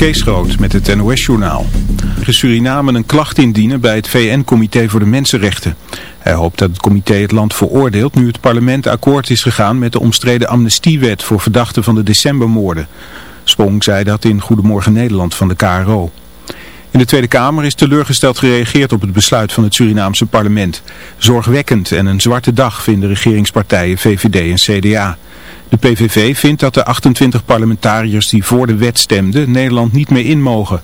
Kees met het NOS-journaal. Suriname een klacht indienen bij het VN-comité voor de Mensenrechten. Hij hoopt dat het comité het land veroordeelt nu het parlement akkoord is gegaan met de omstreden amnestiewet voor verdachten van de decembermoorden. Spong zei dat in Goedemorgen Nederland van de KRO. In de Tweede Kamer is teleurgesteld gereageerd op het besluit van het Surinaamse parlement. Zorgwekkend en een zwarte dag vinden regeringspartijen VVD en CDA. De PVV vindt dat de 28 parlementariërs die voor de wet stemden Nederland niet meer in mogen.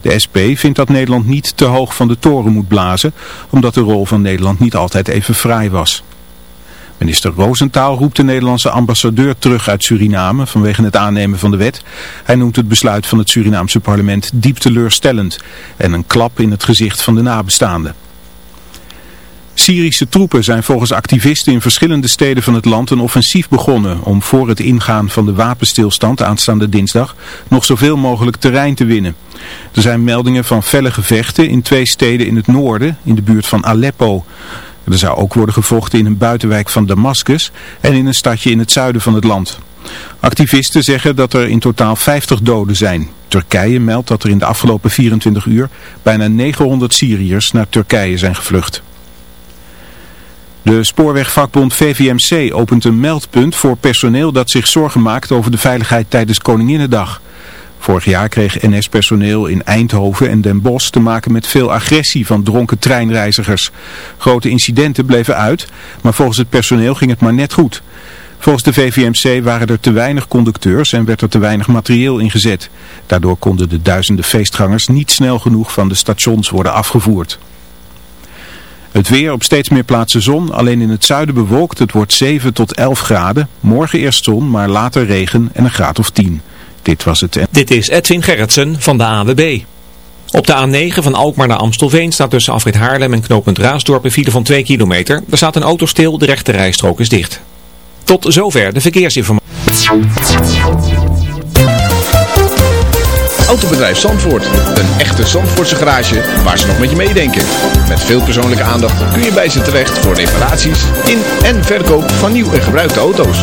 De SP vindt dat Nederland niet te hoog van de toren moet blazen, omdat de rol van Nederland niet altijd even fraai was. Minister Roosentaal roept de Nederlandse ambassadeur terug uit Suriname vanwege het aannemen van de wet. Hij noemt het besluit van het Surinaamse parlement diep teleurstellend en een klap in het gezicht van de nabestaanden. Syrische troepen zijn volgens activisten in verschillende steden van het land een offensief begonnen om voor het ingaan van de wapenstilstand aanstaande dinsdag nog zoveel mogelijk terrein te winnen. Er zijn meldingen van felle gevechten in twee steden in het noorden, in de buurt van Aleppo. Er zou ook worden gevochten in een buitenwijk van Damascus en in een stadje in het zuiden van het land. Activisten zeggen dat er in totaal 50 doden zijn. Turkije meldt dat er in de afgelopen 24 uur bijna 900 Syriërs naar Turkije zijn gevlucht. De spoorwegvakbond VVMC opent een meldpunt voor personeel dat zich zorgen maakt over de veiligheid tijdens Koninginnedag. Vorig jaar kreeg NS-personeel in Eindhoven en Den Bosch te maken met veel agressie van dronken treinreizigers. Grote incidenten bleven uit, maar volgens het personeel ging het maar net goed. Volgens de VVMC waren er te weinig conducteurs en werd er te weinig materieel ingezet. Daardoor konden de duizenden feestgangers niet snel genoeg van de stations worden afgevoerd. Het weer op steeds meer plaatsen zon, alleen in het zuiden bewolkt. Het wordt 7 tot 11 graden. Morgen eerst zon, maar later regen en een graad of 10. Dit was het. Dit is Edwin Gerritsen van de AWB. Op de A9 van Alkmaar naar Amstelveen staat tussen Afrit Haarlem en knooppunt Raasdorp een file van 2 kilometer. Er staat een auto stil, de rechte rijstrook is dicht. Tot zover de verkeersinformatie. Autobedrijf Zandvoort. Een echte Zandvoortse garage waar ze nog met je meedenken. Met veel persoonlijke aandacht kun je bij ze terecht voor reparaties in en verkoop van nieuw en gebruikte auto's.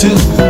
too.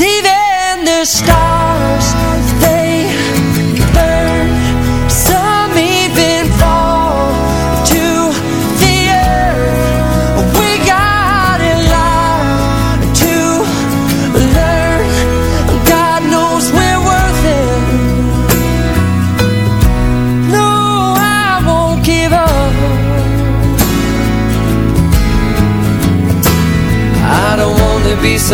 Even the stars, they burn Some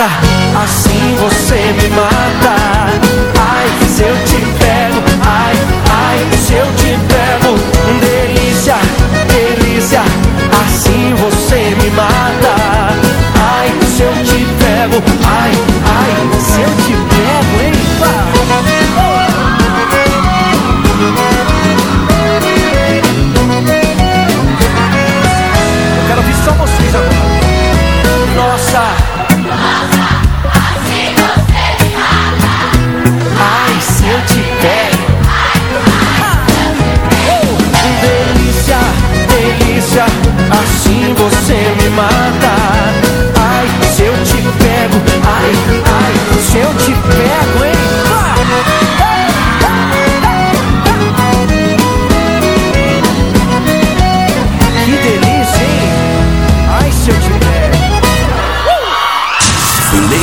assim você me mata.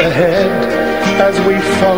ahead as we follow.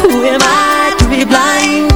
Who am I to be blind?